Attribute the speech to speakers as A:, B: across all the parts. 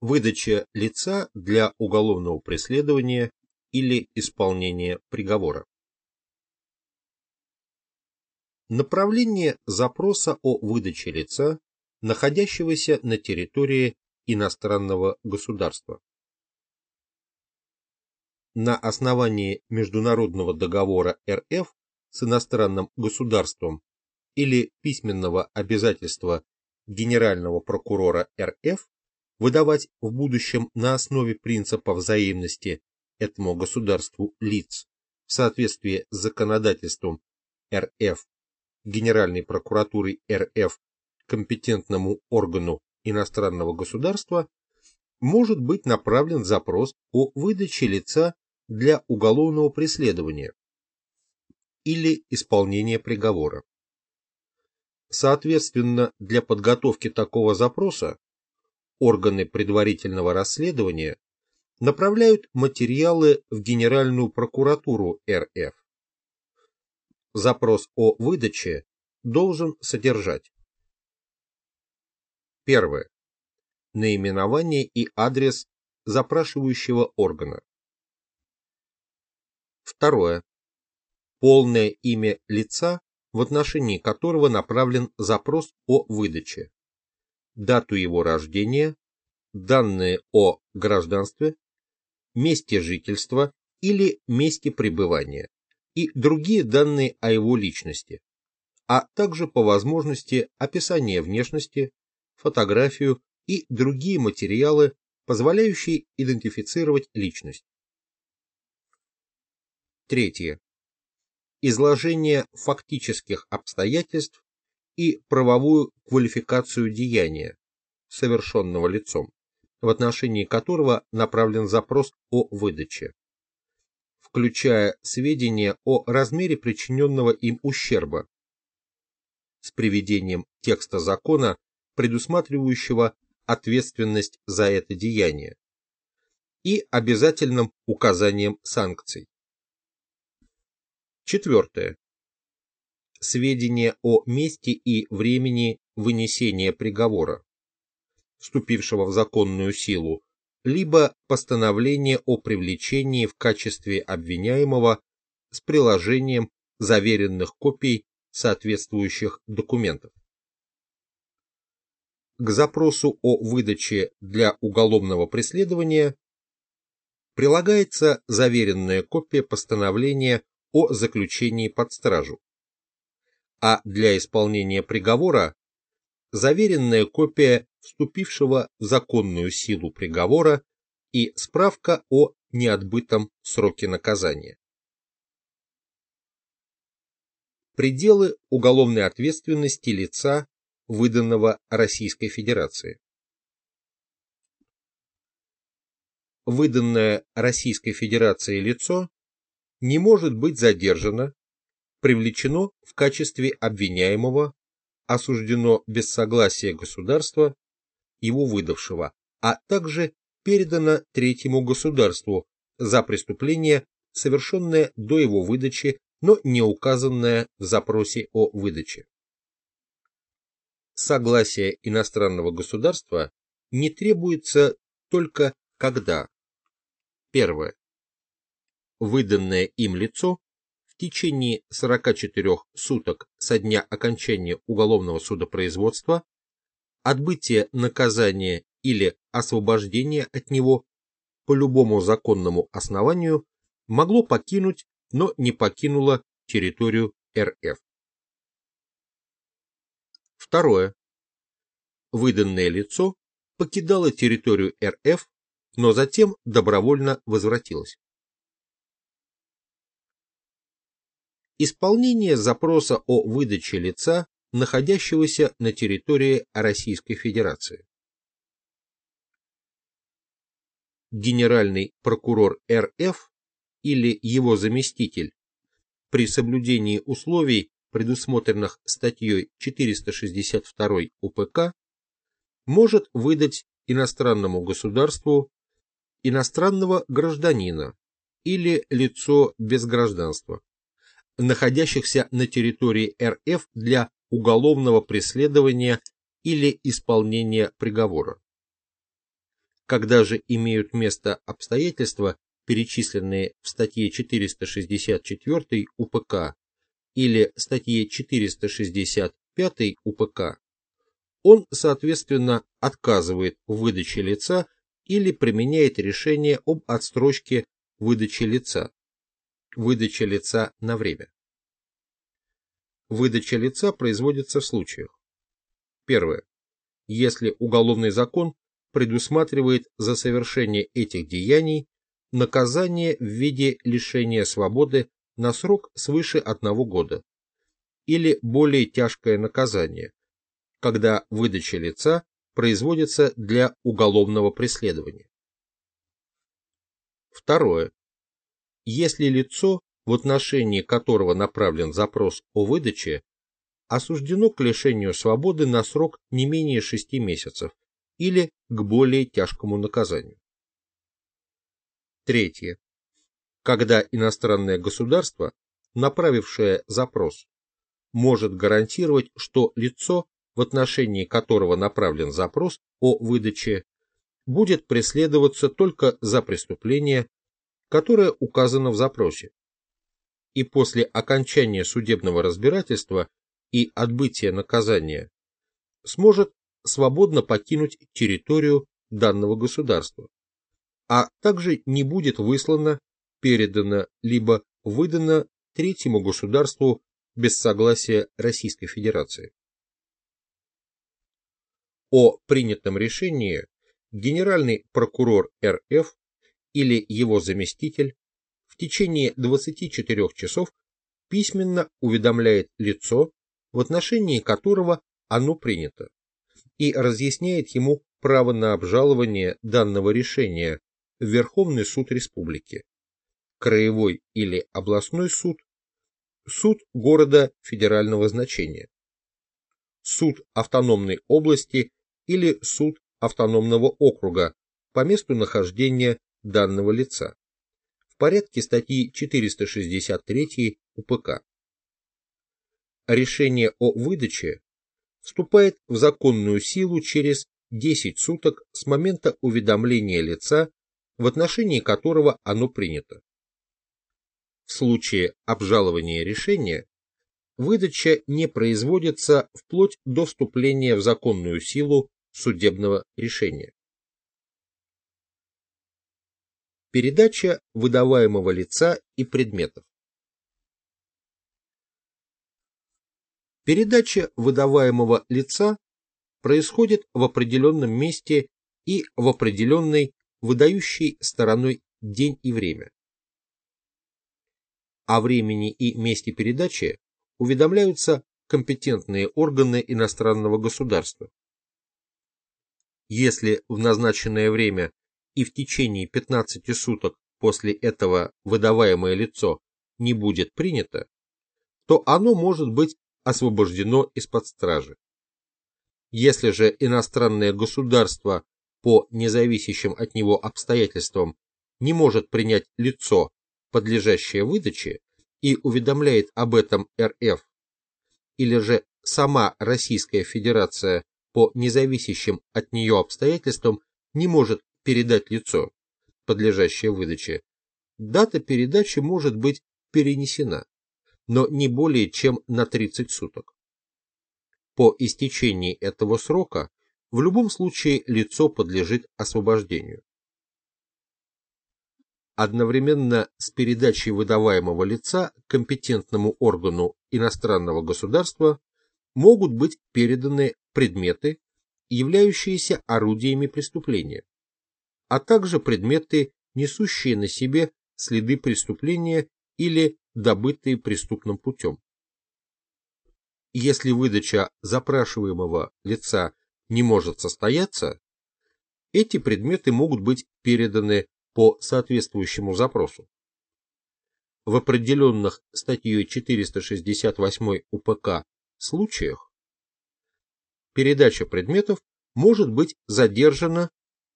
A: Выдача лица для уголовного преследования или исполнения приговора. Направление запроса о выдаче лица, находящегося на территории иностранного государства. На основании международного договора РФ с иностранным государством или письменного обязательства Генерального прокурора РФ выдавать в будущем на основе принципа взаимности этому государству лиц в соответствии с законодательством РФ, Генеральной прокуратурой РФ, компетентному органу иностранного государства, может быть направлен запрос о выдаче лица для уголовного преследования или исполнения приговора. Соответственно, для подготовки такого запроса органы предварительного расследования направляют материалы в Генеральную прокуратуру РФ. Запрос о выдаче должен содержать Первое. Наименование и адрес запрашивающего органа. Второе. Полное имя лица, в отношении которого направлен запрос о выдаче дату его рождения, данные о гражданстве, месте жительства или месте пребывания и другие данные о его личности, а также по возможности описание внешности, фотографию и другие материалы, позволяющие идентифицировать личность. Третье. Изложение фактических обстоятельств и правовую квалификацию деяния, совершенного лицом, в отношении которого направлен запрос о выдаче, включая сведения о размере причиненного им ущерба, с приведением текста закона, предусматривающего ответственность за это деяние, и обязательным указанием санкций. Четвертое сведения о месте и времени вынесения приговора, вступившего в законную силу, либо постановление о привлечении в качестве обвиняемого с приложением заверенных копий соответствующих документов. К запросу о выдаче для уголовного преследования прилагается заверенная копия постановления о заключении под стражу, а для исполнения приговора заверенная копия вступившего в законную силу приговора и справка о неотбытом сроке наказания. Пределы уголовной ответственности лица, выданного Российской Федерации. Выданное Российской Федерации лицо не может быть задержано привлечено в качестве обвиняемого, осуждено без согласия государства, его выдавшего, а также передано третьему государству за преступление, совершенное до его выдачи, но не указанное в запросе о выдаче. Согласие иностранного государства не требуется только когда Первое. Выданное им лицо течение 44 суток со дня окончания уголовного судопроизводства, отбытие наказания или освобождение от него по любому законному основанию могло покинуть, но не покинуло территорию РФ. Второе. Выданное лицо покидало территорию РФ, но затем добровольно возвратилось. Исполнение запроса о выдаче лица, находящегося на территории Российской Федерации. Генеральный прокурор РФ или его заместитель при соблюдении условий, предусмотренных статьей 462 УПК, может выдать иностранному государству иностранного гражданина или лицо без гражданства находящихся на территории РФ для уголовного преследования или исполнения приговора. Когда же имеют место обстоятельства, перечисленные в статье 464 УПК или статье 465 УПК, он, соответственно, отказывает в выдаче лица или применяет решение об отстрочке выдачи лица. Выдача лица на время. Выдача лица производится в случаях. Первое. Если уголовный закон предусматривает за совершение этих деяний наказание в виде лишения свободы на срок свыше одного года или более тяжкое наказание, когда выдача лица производится для уголовного преследования. Второе. Если лицо, в отношении которого направлен запрос о выдаче, осуждено к лишению свободы на срок не менее 6 месяцев или к более тяжкому наказанию. Третье. Когда иностранное государство, направившее запрос, может гарантировать, что лицо, в отношении которого направлен запрос о выдаче, будет преследоваться только за преступление, которое указано в запросе. И после окончания судебного разбирательства и отбытия наказания сможет свободно покинуть территорию данного государства, а также не будет выслано, передано либо выдано третьему государству без согласия Российской Федерации. О принятом решении генеральный прокурор РФ или его заместитель в течение 24 часов письменно уведомляет лицо, в отношении которого оно принято и разъясняет ему право на обжалование данного решения в Верховный суд республики, краевой или областной суд, суд города федерального значения, суд автономной области или суд автономного округа по месту нахождения данного лица в порядке статьи 463 УПК. Решение о выдаче вступает в законную силу через 10 суток с момента уведомления лица, в отношении которого оно принято. В случае обжалования решения выдача не производится вплоть до вступления в законную силу судебного решения. Передача выдаваемого лица и предметов. Передача выдаваемого лица происходит в определенном месте и в определенной выдающей стороной день и время. О времени и месте передачи уведомляются компетентные органы иностранного государства. Если в назначенное время и в течение 15 суток после этого выдаваемое лицо не будет принято, то оно может быть освобождено из-под стражи. Если же иностранное государство по независящим от него обстоятельствам не может принять лицо, подлежащее выдаче, и уведомляет об этом РФ, или же сама Российская Федерация по независящим от нее обстоятельствам не может передать лицо, подлежащее выдаче, дата передачи может быть перенесена но не более чем на 30 суток. По истечении этого срока в любом случае лицо подлежит освобождению. Одновременно с передачей выдаваемого лица компетентному органу иностранного государства могут быть переданы предметы, являющиеся орудиями преступления, а также предметы, несущие на себе следы преступления или добытые преступным путем. Если выдача запрашиваемого лица не может состояться, эти предметы могут быть переданы по соответствующему запросу. В определенных статьей 468 УПК случаях передача предметов может быть задержана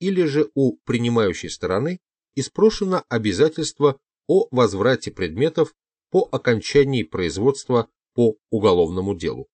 A: или же у принимающей стороны и спрошено обязательство о возврате предметов по окончании производства по уголовному делу.